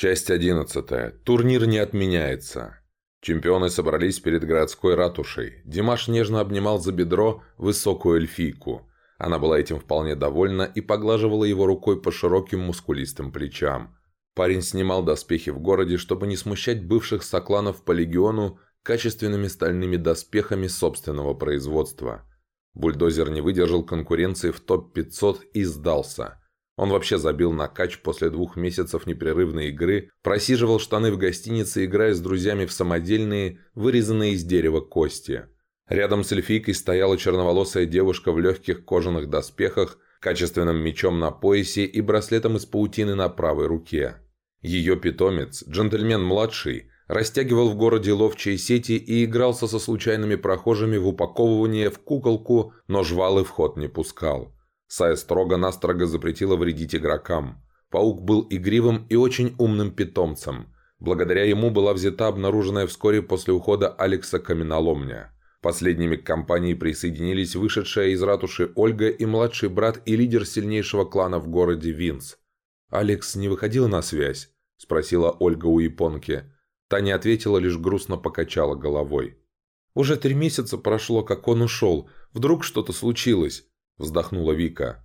Часть 11. Турнир не отменяется. Чемпионы собрались перед городской ратушей. Димаш нежно обнимал за бедро высокую эльфийку. Она была этим вполне довольна и поглаживала его рукой по широким мускулистым плечам. Парень снимал доспехи в городе, чтобы не смущать бывших сокланов по легиону качественными стальными доспехами собственного производства. Бульдозер не выдержал конкуренции в топ-500 и сдался – он вообще забил на кач после двух месяцев непрерывной игры, просиживал штаны в гостинице, играя с друзьями в самодельные, вырезанные из дерева кости. Рядом с эльфийкой стояла черноволосая девушка в легких кожаных доспехах, качественным мечом на поясе и браслетом из паутины на правой руке. Ее питомец, джентльмен-младший, растягивал в городе ловчие сети и игрался со случайными прохожими в упаковывание в куколку, но жвалы в ход не пускал. Сая строго-настрого запретила вредить игрокам. Паук был игривым и очень умным питомцем. Благодаря ему была взята обнаруженная вскоре после ухода Алекса каменоломня. Последними к компании присоединились вышедшая из ратуши Ольга и младший брат и лидер сильнейшего клана в городе Винс. «Алекс не выходил на связь?» – спросила Ольга у японки. Та не ответила, лишь грустно покачала головой. «Уже три месяца прошло, как он ушел. Вдруг что-то случилось?» Вздохнула Вика.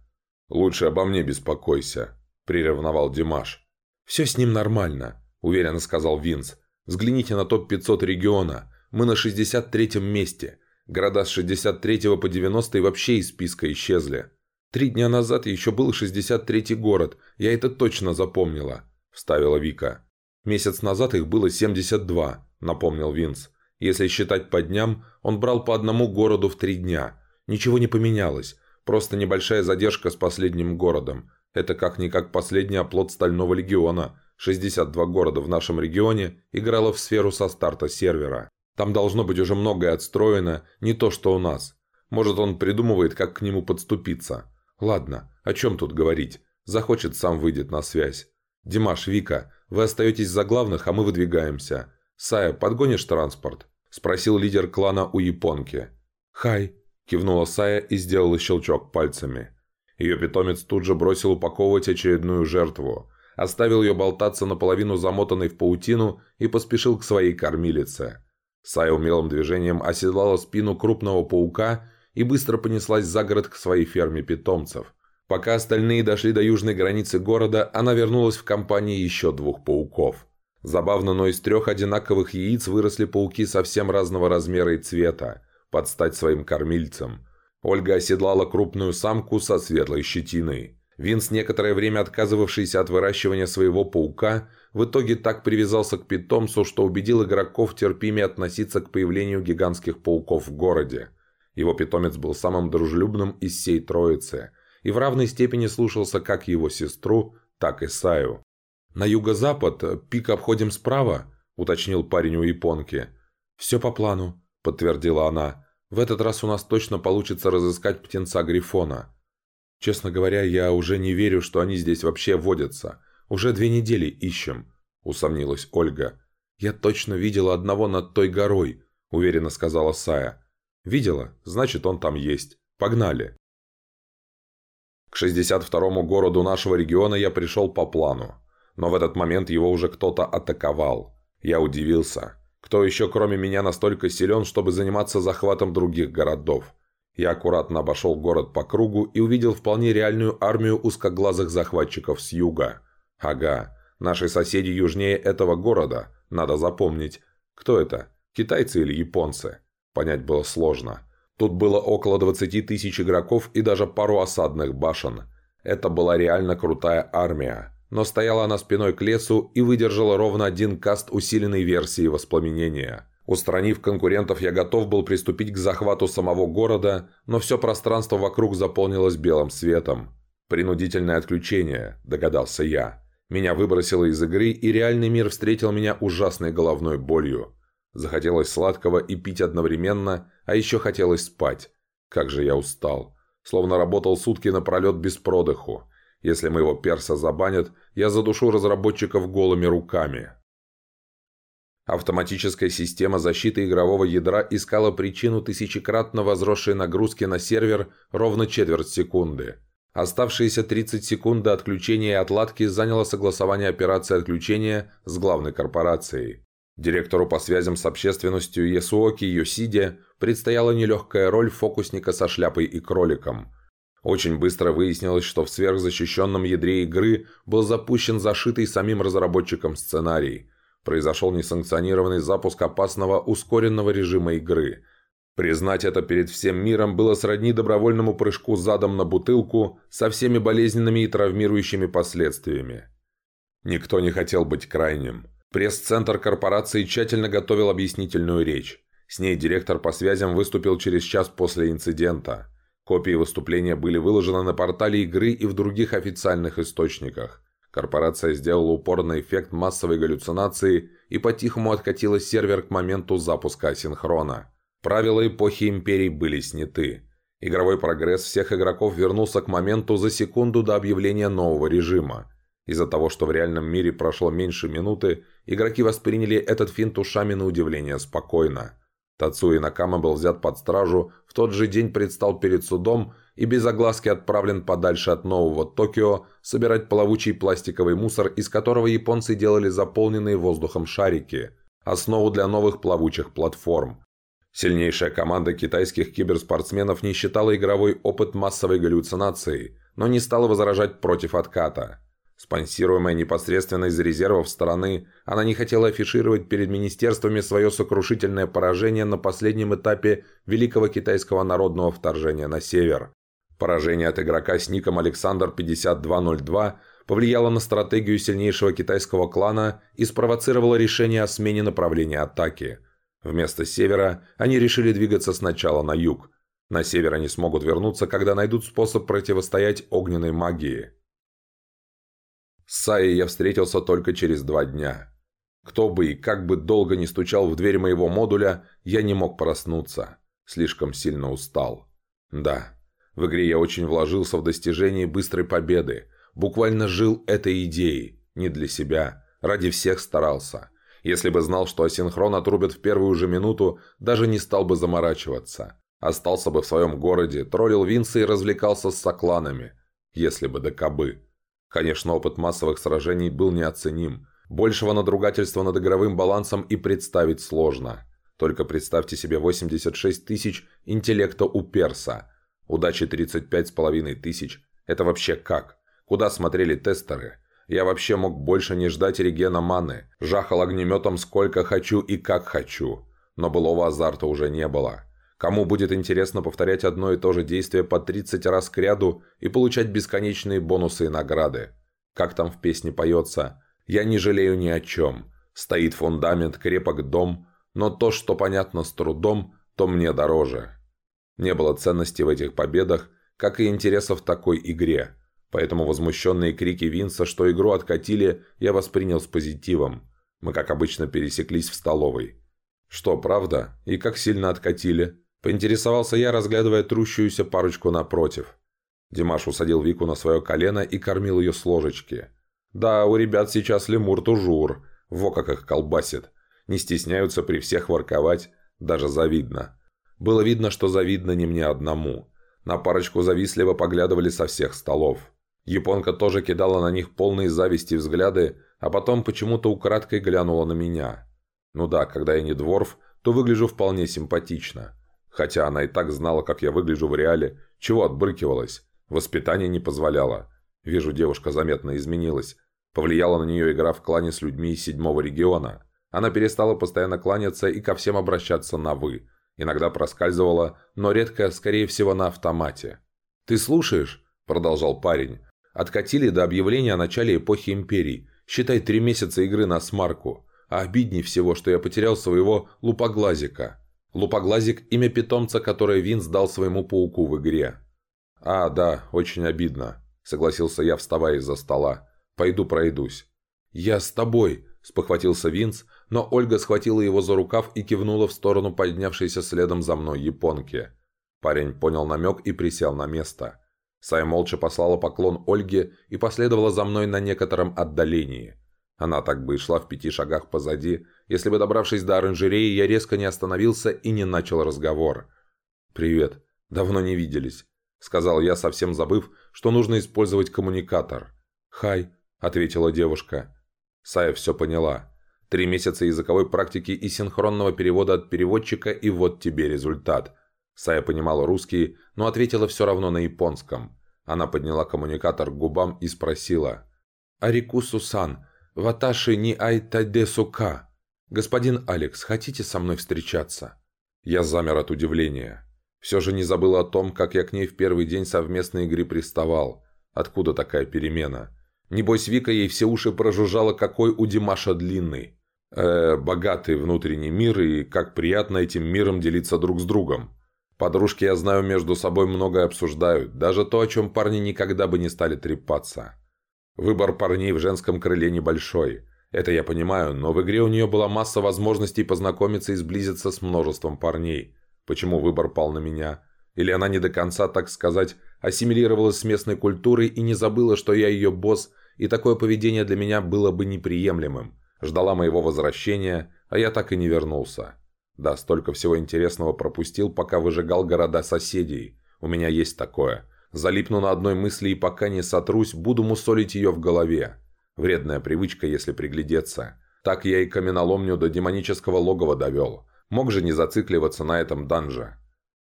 «Лучше обо мне беспокойся», – приревновал Димаш. «Все с ним нормально», – уверенно сказал Винс. «Взгляните на топ-500 региона. Мы на 63-м месте. Города с 63 по 90 вообще из списка исчезли. Три дня назад еще был 63-й город. Я это точно запомнила», – вставила Вика. «Месяц назад их было 72», – напомнил Винс. «Если считать по дням, он брал по одному городу в три дня. Ничего не поменялось. Просто небольшая задержка с последним городом. Это как-никак последний оплот Стального Легиона. 62 города в нашем регионе играло в сферу со старта сервера. Там должно быть уже многое отстроено, не то что у нас. Может, он придумывает, как к нему подступиться. Ладно, о чем тут говорить? Захочет, сам выйдет на связь. Димаш, Вика, вы остаетесь за главных, а мы выдвигаемся. Сая, подгонишь транспорт? Спросил лидер клана у японки. Хай, Кивнула Сая и сделала щелчок пальцами. Ее питомец тут же бросил упаковывать очередную жертву, оставил ее болтаться наполовину замотанной в паутину и поспешил к своей кормилице. Сая умелым движением оседлала спину крупного паука и быстро понеслась за город к своей ферме питомцев. Пока остальные дошли до южной границы города, она вернулась в компании еще двух пауков. Забавно, но из трех одинаковых яиц выросли пауки совсем разного размера и цвета под стать своим кормильцам. Ольга оседлала крупную самку со светлой щетиной. Винс, некоторое время отказывавшийся от выращивания своего паука, в итоге так привязался к питомцу, что убедил игроков терпимее относиться к появлению гигантских пауков в городе. Его питомец был самым дружелюбным из всей троицы и в равной степени слушался как его сестру, так и Саю. «На юго-запад пик обходим справа», – уточнил парень у японки. «Все по плану», – подтвердила она. В этот раз у нас точно получится разыскать птенца Грифона. Честно говоря, я уже не верю, что они здесь вообще водятся. Уже две недели ищем», – усомнилась Ольга. «Я точно видела одного над той горой», – уверенно сказала Сая. «Видела? Значит, он там есть. Погнали». К 62-му городу нашего региона я пришел по плану. Но в этот момент его уже кто-то атаковал. Я удивился. Кто еще кроме меня настолько силен, чтобы заниматься захватом других городов? Я аккуратно обошел город по кругу и увидел вполне реальную армию узкоглазых захватчиков с юга. Ага, наши соседи южнее этого города, надо запомнить. Кто это? Китайцы или японцы? Понять было сложно. Тут было около 20 тысяч игроков и даже пару осадных башен. Это была реально крутая армия но стояла она спиной к лесу и выдержала ровно один каст усиленной версии воспламенения. Устранив конкурентов, я готов был приступить к захвату самого города, но все пространство вокруг заполнилось белым светом. «Принудительное отключение», – догадался я. Меня выбросило из игры, и реальный мир встретил меня ужасной головной болью. Захотелось сладкого и пить одновременно, а еще хотелось спать. Как же я устал. Словно работал сутки напролет без продыху. Если моего перса забанят, я задушу разработчиков голыми руками. Автоматическая система защиты игрового ядра искала причину тысячекратно возросшей нагрузки на сервер ровно четверть секунды. Оставшиеся 30 секунд до отключения и отладки заняло согласование операции отключения с главной корпорацией. Директору по связям с общественностью Ясуоки Йосиде предстояла нелегкая роль фокусника со шляпой и кроликом. Очень быстро выяснилось, что в сверхзащищенном ядре игры был запущен зашитый самим разработчиком сценарий. Произошел несанкционированный запуск опасного ускоренного режима игры. Признать это перед всем миром было сродни добровольному прыжку задом на бутылку со всеми болезненными и травмирующими последствиями. Никто не хотел быть крайним. Пресс-центр корпорации тщательно готовил объяснительную речь. С ней директор по связям выступил через час после инцидента. Копии выступления были выложены на портале игры и в других официальных источниках. Корпорация сделала упор на эффект массовой галлюцинации и по-тихому откатила сервер к моменту запуска асинхрона. Правила эпохи Империй были сняты. Игровой прогресс всех игроков вернулся к моменту за секунду до объявления нового режима. Из-за того, что в реальном мире прошло меньше минуты, игроки восприняли этот финт ушами на удивление спокойно. Тацуи Накама был взят под стражу, в тот же день предстал перед судом и без огласки отправлен подальше от нового Токио собирать плавучий пластиковый мусор, из которого японцы делали заполненные воздухом шарики, основу для новых плавучих платформ. Сильнейшая команда китайских киберспортсменов не считала игровой опыт массовой галлюцинацией, но не стала возражать против отката – Спонсируемая непосредственно из резервов страны, она не хотела афишировать перед министерствами свое сокрушительное поражение на последнем этапе Великого Китайского народного вторжения на север. Поражение от игрока с ником Александр 5202 повлияло на стратегию сильнейшего китайского клана и спровоцировало решение о смене направления атаки. Вместо севера они решили двигаться сначала на юг. На север они смогут вернуться, когда найдут способ противостоять огненной магии. С Саей я встретился только через два дня. Кто бы и как бы долго не стучал в дверь моего модуля, я не мог проснуться. Слишком сильно устал. Да, в игре я очень вложился в достижение быстрой победы. Буквально жил этой идеей. Не для себя. Ради всех старался. Если бы знал, что асинхрон отрубят в первую же минуту, даже не стал бы заморачиваться. Остался бы в своем городе, троллил Винса и развлекался с сокланами. Если бы до кобы. Конечно, опыт массовых сражений был неоценим. Большего надругательства над игровым балансом и представить сложно. Только представьте себе 86 тысяч интеллекта у перса. Удачи 35 с половиной тысяч. Это вообще как? Куда смотрели тестеры? Я вообще мог больше не ждать регена маны. Жахал огнеметом сколько хочу и как хочу. Но былого азарта уже не было. Кому будет интересно повторять одно и то же действие по 30 раз к ряду и получать бесконечные бонусы и награды? Как там в песне поется «Я не жалею ни о чем». Стоит фундамент, крепок дом, но то, что понятно с трудом, то мне дороже. Не было ценности в этих победах, как и интереса в такой игре. Поэтому возмущенные крики Винса, что игру откатили, я воспринял с позитивом. Мы, как обычно, пересеклись в столовой. Что, правда? И как сильно откатили? Поинтересовался я, разглядывая трущуюся парочку напротив. Димаш усадил Вику на свое колено и кормил ее с ложечки. Да, у ребят сейчас лемур-тужур. Во как их колбасит. Не стесняются при всех ворковать. Даже завидно. Было видно, что завидно не мне одному. На парочку завистливо поглядывали со всех столов. Японка тоже кидала на них полные зависти взгляды, а потом почему-то украдкой глянула на меня. Ну да, когда я не дворф, то выгляжу вполне симпатично. Хотя она и так знала, как я выгляжу в реале, чего отбрыкивалась. Воспитание не позволяло. Вижу, девушка заметно изменилась. Повлияла на нее игра в клане с людьми из седьмого региона. Она перестала постоянно кланяться и ко всем обращаться на «вы». Иногда проскальзывала, но редко, скорее всего, на автомате. «Ты слушаешь?» – продолжал парень. «Откатили до объявления о начале эпохи империй. Считай три месяца игры на смарку. А обидней всего, что я потерял своего лупоглазика». Лупоглазик – имя питомца, которое Винс дал своему пауку в игре. «А, да, очень обидно», – согласился я, вставая из-за стола. «Пойду пройдусь». «Я с тобой», – спохватился Винс, но Ольга схватила его за рукав и кивнула в сторону поднявшейся следом за мной японки. Парень понял намек и присел на место. Сай молча послала поклон Ольге и последовала за мной на некотором отдалении – она так бы и шла в пяти шагах позади, если бы, добравшись до оранжереи, я резко не остановился и не начал разговор. «Привет. Давно не виделись». сказал я, совсем забыв, что нужно использовать коммуникатор. «Хай», — ответила девушка. Сая все поняла. Три месяца языковой практики и синхронного перевода от переводчика, и вот тебе результат. Сая понимала русский, но ответила все равно на японском. Она подняла коммуникатор к губам и спросила. «Арику-сусан, ваташи ни айтадесука. Господин Алекс, хотите со мной встречаться?» Я замер от удивления. Все же не забыл о том, как я к ней в первый день совместной игры приставал. Откуда такая перемена? Небось, Вика ей все уши прожужжала, какой у Димаша длинный. Э, богатый внутренний мир, и как приятно этим миром делиться друг с другом. Подружки, я знаю, между собой многое обсуждают, даже то, о чем парни никогда бы не стали трепаться. Выбор парней в женском крыле небольшой. Это я понимаю, но в игре у нее была масса возможностей познакомиться и сблизиться с множеством парней. Почему выбор пал на меня? Или она не до конца, так сказать, ассимилировалась с местной культурой и не забыла, что я ее босс, и такое поведение для меня было бы неприемлемым. Ждала моего возвращения, а я так и не вернулся. Да, столько всего интересного пропустил, пока выжигал города соседей. У меня есть такое. Залипну на одной мысли и пока не сотрусь, буду мусолить ее в голове. Вредная привычка, если приглядеться. Так я и каменоломню до демонического логова довел. Мог же не зацикливаться на этом данже.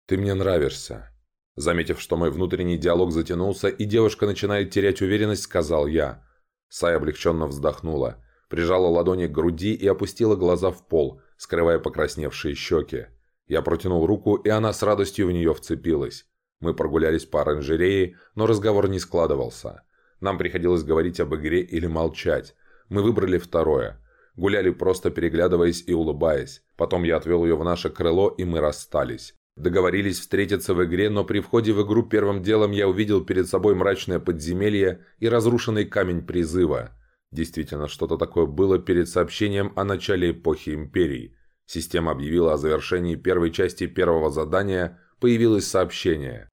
«Ты мне нравишься». Заметив, что мой внутренний диалог затянулся, и девушка начинает терять уверенность, сказал я. Сай облегченно вздохнула, прижала ладони к груди и опустила глаза в пол, скрывая покрасневшие щеки. Я протянул руку, и она с радостью в нее вцепилась. Мы прогулялись по оранжерее, но разговор не складывался. Нам приходилось говорить об игре или молчать. Мы выбрали второе. Гуляли просто переглядываясь и улыбаясь. Потом я отвел ее в наше крыло, и мы расстались. Договорились встретиться в игре, но при входе в игру первым делом я увидел перед собой мрачное подземелье и разрушенный камень призыва. Действительно, что-то такое было перед сообщением о начале эпохи Империи. Система объявила о завершении первой части первого задания, появилось сообщение.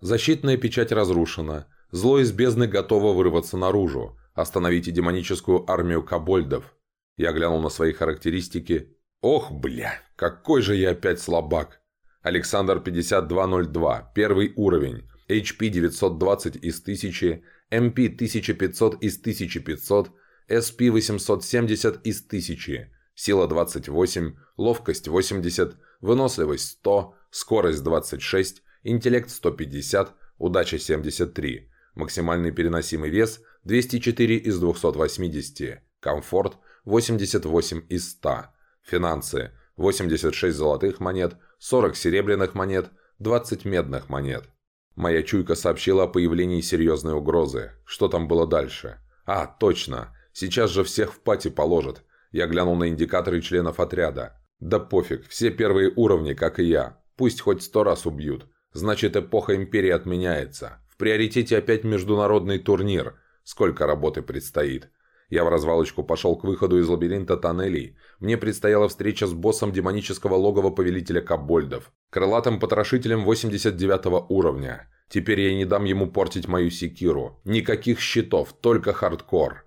Защитная печать разрушена. Зло из бездны готово вырваться наружу. Остановите демоническую армию кобольдов. Я глянул на свои характеристики. Ох, бля, какой же я опять слабак. Александр 5202, первый уровень. HP 920 из 1000, MP 1500 из 1500, SP 870 из 1000, сила 28, ловкость 80, выносливость 100, скорость 26, интеллект 150, удача 73, максимальный переносимый вес 204 из 280, комфорт 88 из 100. Финансы. 86 золотых монет, 40 серебряных монет, 20 медных монет. Моя чуйка сообщила о появлении серьезной угрозы. Что там было дальше? А, точно. Сейчас же всех в пати положат. Я глянул на индикаторы членов отряда. Да пофиг, все первые уровни, как и я. Пусть хоть сто раз убьют. Значит, эпоха Империи отменяется. В приоритете опять международный турнир. Сколько работы предстоит. Я в развалочку пошел к выходу из лабиринта тоннелей. Мне предстояла встреча с боссом демонического логова повелителя Кабольдов, крылатым потрошителем 89 уровня. Теперь я не дам ему портить мою секиру. Никаких щитов, только хардкор.